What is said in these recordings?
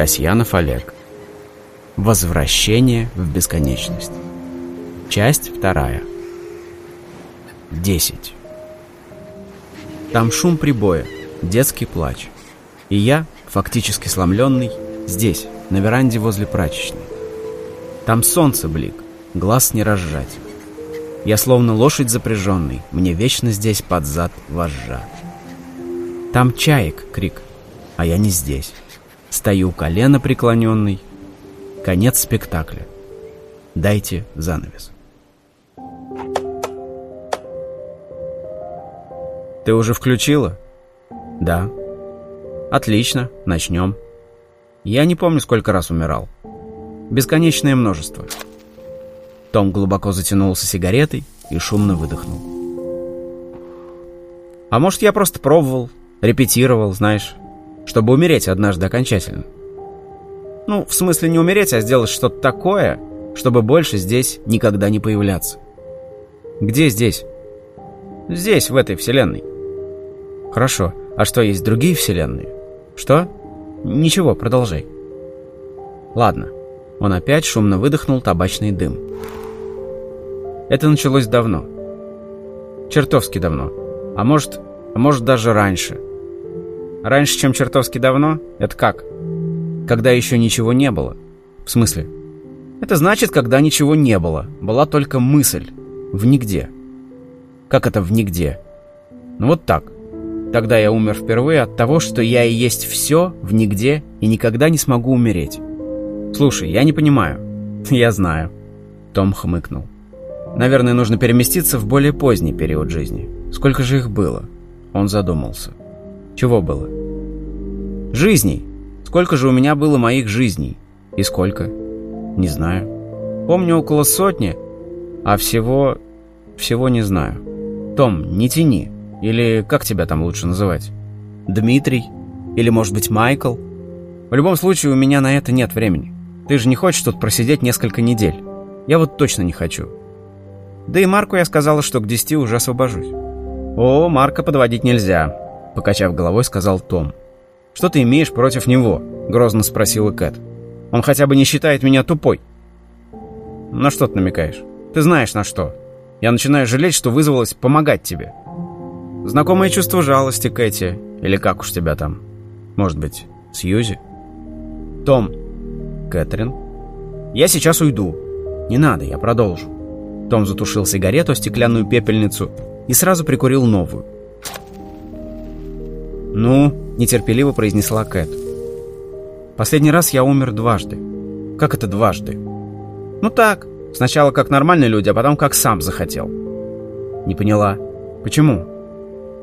Касьянов Олег. Возвращение в бесконечность. Часть вторая. Десять. Там шум прибоя, детский плач. И я, фактически сломленный, здесь, на веранде возле прачечной. Там солнце блик, глаз не разжать. Я словно лошадь запряженный, мне вечно здесь под зад вожжа. Там чаек крик, а я не здесь. Стою колено преклоненный. Конец спектакля. Дайте занавес. Ты уже включила? Да. Отлично, начнем. Я не помню, сколько раз умирал. Бесконечное множество. Том глубоко затянулся сигаретой и шумно выдохнул. А может, я просто пробовал, репетировал, знаешь, чтобы умереть однажды окончательно. Ну, в смысле не умереть, а сделать что-то такое, чтобы больше здесь никогда не появляться. Где здесь? Здесь, в этой вселенной. Хорошо. А что, есть другие вселенные? Что? Ничего, продолжай. Ладно. Он опять шумно выдохнул табачный дым. Это началось давно. Чертовски давно. А может, а может даже раньше. Раньше, чем чертовски давно? Это как? Когда еще ничего не было. В смысле? Это значит, когда ничего не было. Была только мысль. В нигде. Как это в нигде? Ну вот так. Тогда я умер впервые от того, что я и есть все в нигде и никогда не смогу умереть. Слушай, я не понимаю. Я знаю. Том хмыкнул. Наверное, нужно переместиться в более поздний период жизни. Сколько же их было? Он задумался. Чего было? Жизней. Сколько же у меня было моих жизней? И сколько? Не знаю. Помню около сотни, а всего... всего не знаю. Том, не тяни. Или как тебя там лучше называть? Дмитрий? Или, может быть, Майкл? В любом случае, у меня на это нет времени. Ты же не хочешь тут просидеть несколько недель. Я вот точно не хочу. Да и Марку я сказала, что к десяти уже освобожусь. О, Марка подводить нельзя, покачав головой, сказал Том. Что ты имеешь против него? Грозно спросила Кэт. Он хотя бы не считает меня тупой. На что ты намекаешь? Ты знаешь на что. Я начинаю жалеть, что вызвалась помогать тебе. Знакомое чувство жалости, Кэти. Или как уж тебя там? Может быть, Сьюзи? Том. Кэтрин. Я сейчас уйду. Не надо, я продолжу. Том затушил сигарету, стеклянную пепельницу и сразу прикурил новую. «Ну?» – нетерпеливо произнесла Кэт. «Последний раз я умер дважды». «Как это дважды?» «Ну так, сначала как нормальные люди, а потом как сам захотел». «Не поняла. Почему?»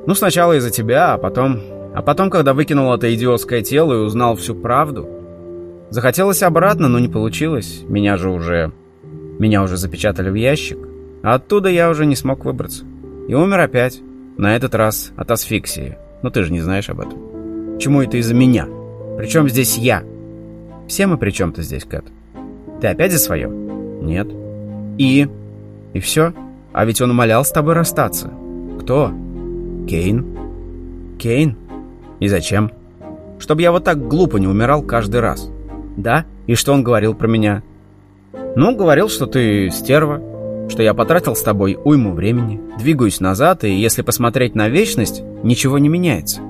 Ну, сначала из-за тебя, а потом... А потом, когда выкинул это идиотское тело и узнал всю правду. Захотелось обратно, но не получилось. Меня же уже... Меня уже запечатали в ящик. А оттуда я уже не смог выбраться. И умер опять. На этот раз от асфиксии. Но ты же не знаешь об этом. Чему это из-за меня? Причем здесь я? Все мы при чем-то здесь, Кэт. Ты опять за свое? Нет. И? И все? А ведь он умолял с тобой расстаться. Кто? Кейн? Кейн? И зачем? Чтобы я вот так глупо не умирал каждый раз. Да? И что он говорил про меня? Ну, говорил, что ты стерва, что я потратил с тобой уйму времени, двигаюсь назад, и если посмотреть на вечность, ничего не меняется.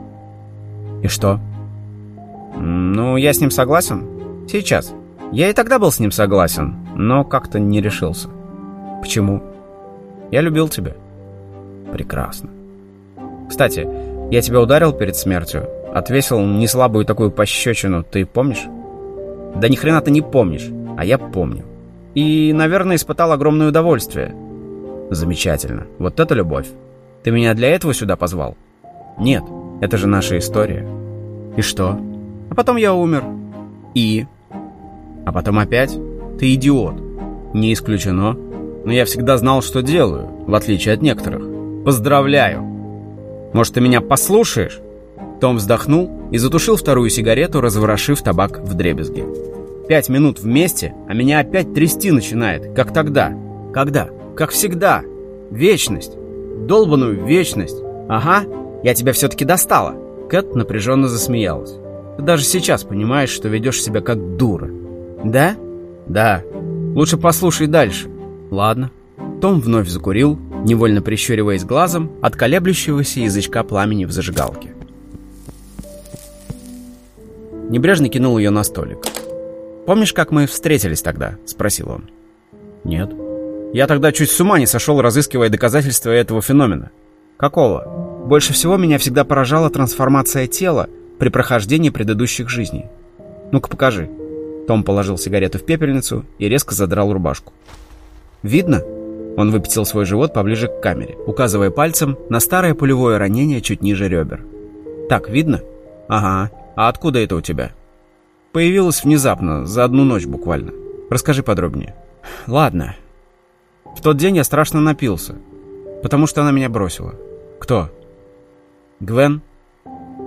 И что? Ну, я с ним согласен. Сейчас. Я и тогда был с ним согласен, но как-то не решился. Почему? Я любил тебя. Прекрасно. Кстати, я тебя ударил перед смертью, отвесил неслабую такую пощечину, ты помнишь? Да ни хрена ты не помнишь, а я помню. И, наверное, испытал огромное удовольствие. Замечательно. Вот это любовь. Ты меня для этого сюда позвал? Нет, это же наша история. И что? А потом я умер. И? А потом опять? Ты идиот. Не исключено. Но я всегда знал, что делаю, в отличие от некоторых. Поздравляю! Может, ты меня послушаешь?» Том вздохнул и затушил вторую сигарету, разворошив табак в дребезги. «Пять минут вместе, а меня опять трясти начинает, как тогда. Когда? Как всегда. Вечность. Долбаную вечность. Ага, я тебя все-таки достала». Кэт напряженно засмеялась. Ты даже сейчас понимаешь, что ведешь себя как дура. Да? Да. Лучше послушай дальше. Ладно. Том вновь закурил, невольно прищуриваясь глазом от колеблющегося язычка пламени в зажигалке. Небрежно кинул ее на столик. «Помнишь, как мы встретились тогда?» — спросил он. «Нет». «Я тогда чуть с ума не сошел, разыскивая доказательства этого феномена». «Какого?» «Больше всего меня всегда поражала трансформация тела при прохождении предыдущих жизней. Ну-ка покажи». Том положил сигарету в пепельницу и резко задрал рубашку. «Видно?» Он выпятил свой живот поближе к камере, указывая пальцем на старое пулевое ранение чуть ниже ребер. «Так, видно?» «Ага. А откуда это у тебя?» «Появилось внезапно, за одну ночь буквально. Расскажи подробнее». «Ладно. В тот день я страшно напился, потому что она меня бросила». «Кто?» «Гвен».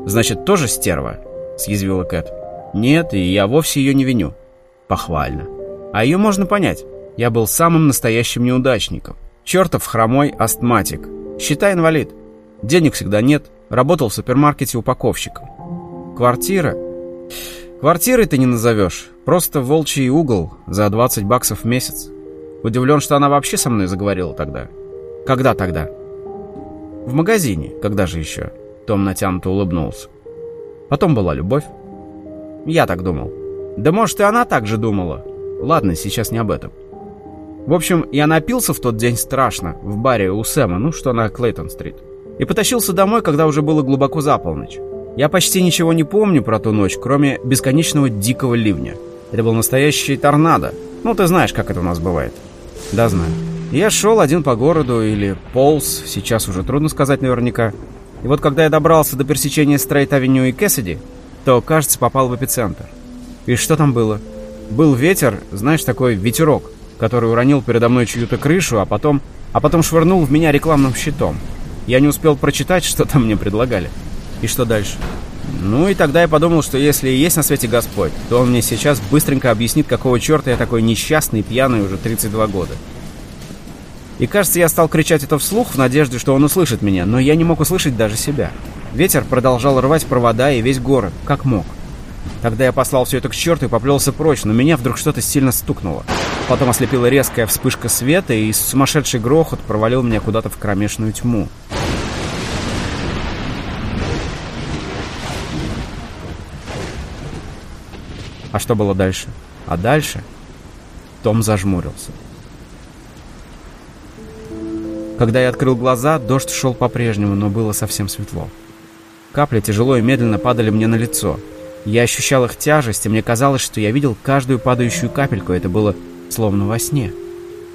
«Значит, тоже стерва?» — съязвила Кэт. Нет, и я вовсе ее не виню. Похвально. А ее можно понять. Я был самым настоящим неудачником. Чертов хромой астматик. Считай инвалид. Денег всегда нет. Работал в супермаркете упаковщиком. Квартира? Квартирой ты не назовешь. Просто волчий угол за 20 баксов в месяц. Удивлен, что она вообще со мной заговорила тогда. Когда тогда? В магазине. Когда же еще? Том натянуто улыбнулся. Потом была любовь. Я так думал. Да может и она так же думала. Ладно, сейчас не об этом. В общем, я напился в тот день страшно, в баре у Сэма, ну что на Клейтон-стрит. И потащился домой, когда уже было глубоко за полночь. Я почти ничего не помню про ту ночь, кроме бесконечного дикого ливня. Это был настоящий торнадо. Ну, ты знаешь, как это у нас бывает. Да, знаю. Я шел один по городу или полз, сейчас уже трудно сказать наверняка. И вот когда я добрался до пересечения Стрейт-авеню и Кэссиди, то, кажется, попал в эпицентр. И что там было? Был ветер, знаешь, такой ветерок, который уронил передо мной чью-то крышу, а потом, а потом швырнул в меня рекламным щитом. Я не успел прочитать, что там мне предлагали. И что дальше? Ну и тогда я подумал, что если есть на свете Господь, то он мне сейчас быстренько объяснит, какого черта я такой несчастный, пьяный уже 32 года. И кажется, я стал кричать это вслух в надежде, что он услышит меня, но я не мог услышать даже себя. Ветер продолжал рвать провода и весь город, как мог. Тогда я послал все это к черту и поплелся прочь, но меня вдруг что-то сильно стукнуло. Потом ослепила резкая вспышка света, и сумасшедший грохот провалил меня куда-то в кромешную тьму. А что было дальше? А дальше? Том зажмурился. Когда я открыл глаза, дождь шел по-прежнему, но было совсем светло. Капли тяжело и медленно падали мне на лицо. Я ощущал их тяжесть, и мне казалось, что я видел каждую падающую капельку, это было словно во сне.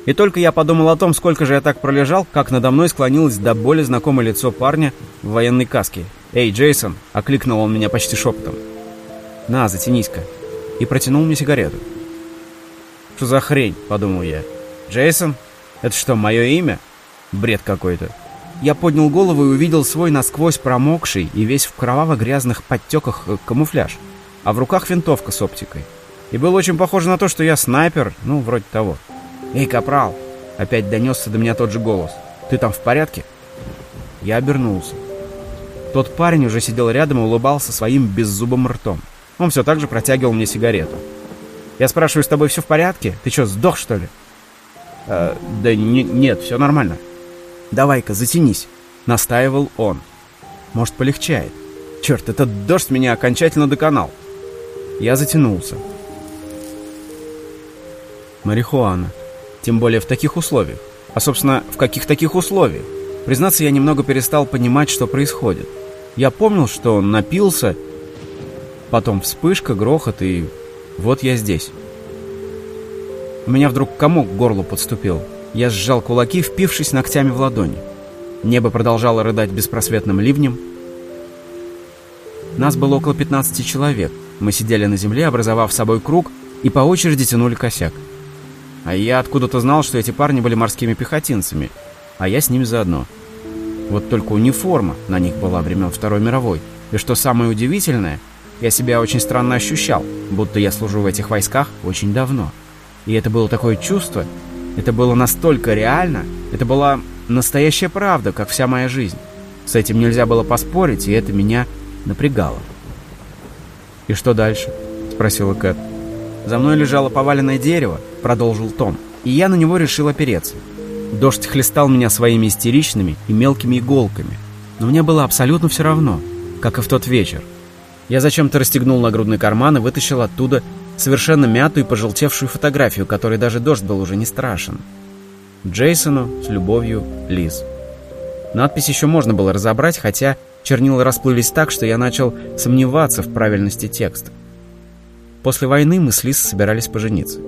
И только я подумал о том, сколько же я так пролежал, как надо мной склонилось до боли знакомое лицо парня в военной каске. «Эй, Джейсон!» — окликнул он меня почти шепотом. «На, затянись-ка!» И протянул мне сигарету. «Что за хрень?» — подумал я. «Джейсон? Это что, мое имя?» Бред какой-то. Я поднял голову и увидел свой насквозь промокший и весь в кроваво-грязных подтеках э, камуфляж, а в руках винтовка с оптикой. И было очень похоже на то, что я снайпер, ну, вроде того. «Эй, капрал!» Опять донесся до меня тот же голос. «Ты там в порядке?» Я обернулся. Тот парень уже сидел рядом и улыбался своим беззубым ртом. Он все так же протягивал мне сигарету. «Я спрашиваю, с тобой все в порядке? Ты что, сдох, что ли?» э, «Да не, нет, все нормально». «Давай-ка, затянись», — настаивал он. «Может, полегчает. Черт, этот дождь меня окончательно доконал». Я затянулся. Марихуана. Тем более в таких условиях. А, собственно, в каких таких условиях? Признаться, я немного перестал понимать, что происходит. Я помнил, что он напился, потом вспышка, грохот, и вот я здесь. У меня вдруг комок к горлу подступил. Я сжал кулаки, впившись ногтями в ладони. Небо продолжало рыдать беспросветным ливнем. Нас было около 15 человек. Мы сидели на земле, образовав собой круг, и по очереди тянули косяк. А я откуда-то знал, что эти парни были морскими пехотинцами, а я с ними заодно. Вот только униформа на них была времен Второй мировой. И что самое удивительное, я себя очень странно ощущал, будто я служу в этих войсках очень давно. И это было такое чувство, это было настолько реально, это была настоящая правда, как вся моя жизнь. С этим нельзя было поспорить, и это меня напрягало. «И что дальше?» — спросила Кэт. «За мной лежало поваленное дерево», — продолжил Том, «и я на него решил опереться. Дождь хлестал меня своими истеричными и мелкими иголками, но мне было абсолютно все равно, как и в тот вечер. Я зачем-то расстегнул нагрудный карман и вытащил оттуда совершенно мятую и пожелтевшую фотографию, которой даже дождь был уже не страшен. Джейсону с любовью Лиз. Надпись еще можно было разобрать, хотя чернила расплылись так, что я начал сомневаться в правильности текста. После войны мы с Лиз собирались пожениться.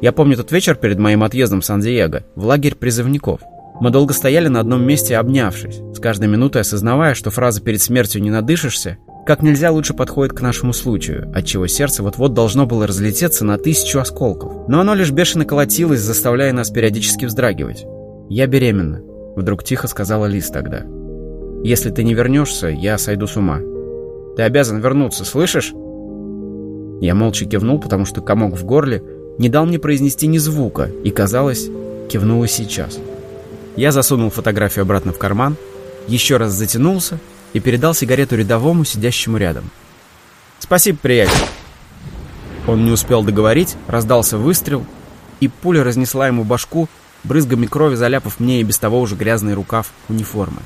Я помню тот вечер перед моим отъездом в Сан-Диего, в лагерь призывников. Мы долго стояли на одном месте, обнявшись, с каждой минутой осознавая, что фраза «перед смертью не надышишься» как нельзя лучше подходит к нашему случаю, отчего сердце вот-вот должно было разлететься на тысячу осколков. Но оно лишь бешено колотилось, заставляя нас периодически вздрагивать. «Я беременна», — вдруг тихо сказала Лиз тогда. «Если ты не вернешься, я сойду с ума. Ты обязан вернуться, слышишь?» Я молча кивнул, потому что комок в горле не дал мне произнести ни звука, и, казалось, кивнула сейчас. Я засунул фотографию обратно в карман, еще раз затянулся и передал сигарету рядовому, сидящему рядом. «Спасибо, приятель!» Он не успел договорить, раздался выстрел, и пуля разнесла ему башку, брызгами крови заляпав мне и без того уже грязный рукав униформы.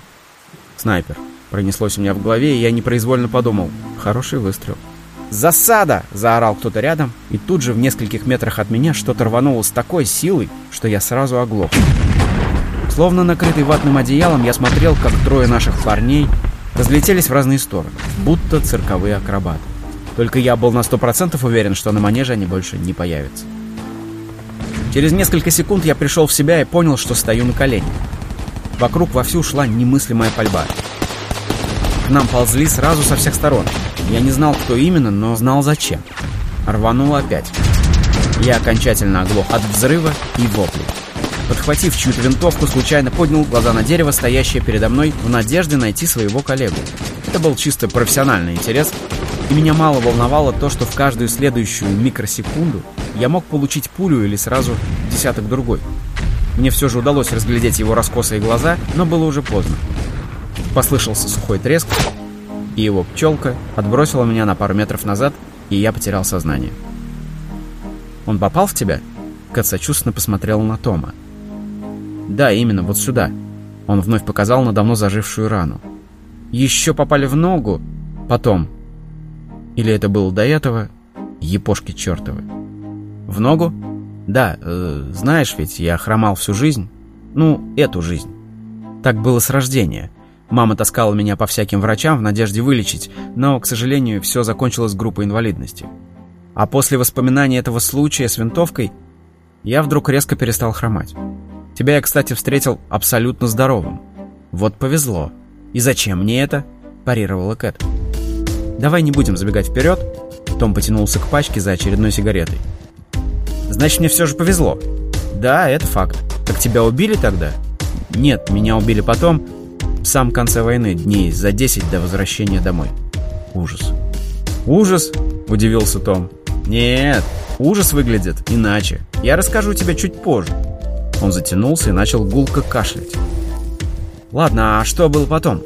«Снайпер!» Пронеслось у меня в голове, и я непроизвольно подумал. Хороший выстрел. «Засада!» — заорал кто-то рядом, и тут же в нескольких метрах от меня что-то рвануло с такой силой, что я сразу оглох. Словно накрытый ватным одеялом, я смотрел, как трое наших парней разлетелись в разные стороны, будто цирковые акробаты. Только я был на сто процентов уверен, что на манеже они больше не появятся. Через несколько секунд я пришел в себя и понял, что стою на коленях. Вокруг вовсю шла немыслимая пальба. К нам ползли сразу со всех сторон. Я не знал, кто именно, но знал зачем. Рвануло опять. Я окончательно оглох от взрыва и вопли. Подхватив чью-то винтовку, случайно поднял глаза на дерево, стоящее передо мной, в надежде найти своего коллегу. Это был чисто профессиональный интерес, и меня мало волновало то, что в каждую следующую микросекунду я мог получить пулю или сразу десяток другой. Мне все же удалось разглядеть его раскосые глаза, но было уже поздно. Послышался сухой треск, и его пчелка отбросила меня на пару метров назад, и я потерял сознание. «Он попал в тебя?» Кэт сочувственно посмотрел на Тома. «Да, именно, вот сюда». Он вновь показал на давно зажившую рану. «Еще попали в ногу? Потом. Или это было до этого? Епошки чертовы». «В ногу?» «Да, э, знаешь ведь, я хромал всю жизнь. Ну, эту жизнь. Так было с рождения. Мама таскала меня по всяким врачам в надежде вылечить, но, к сожалению, все закончилось группой инвалидности. А после воспоминания этого случая с винтовкой я вдруг резко перестал хромать. Тебя я, кстати, встретил абсолютно здоровым. Вот повезло. И зачем мне это? Парировала Кэт. Давай не будем забегать вперед. Том потянулся к пачке за очередной сигаретой. Значит, мне все же повезло. Да, это факт. Так тебя убили тогда? Нет, меня убили потом, в самом конце войны, дней за 10 до возвращения домой. Ужас. Ужас? Удивился Том. Нет, ужас выглядит иначе. Я расскажу тебе чуть позже. Он затянулся и начал гулко кашлять. Ладно, а что было потом?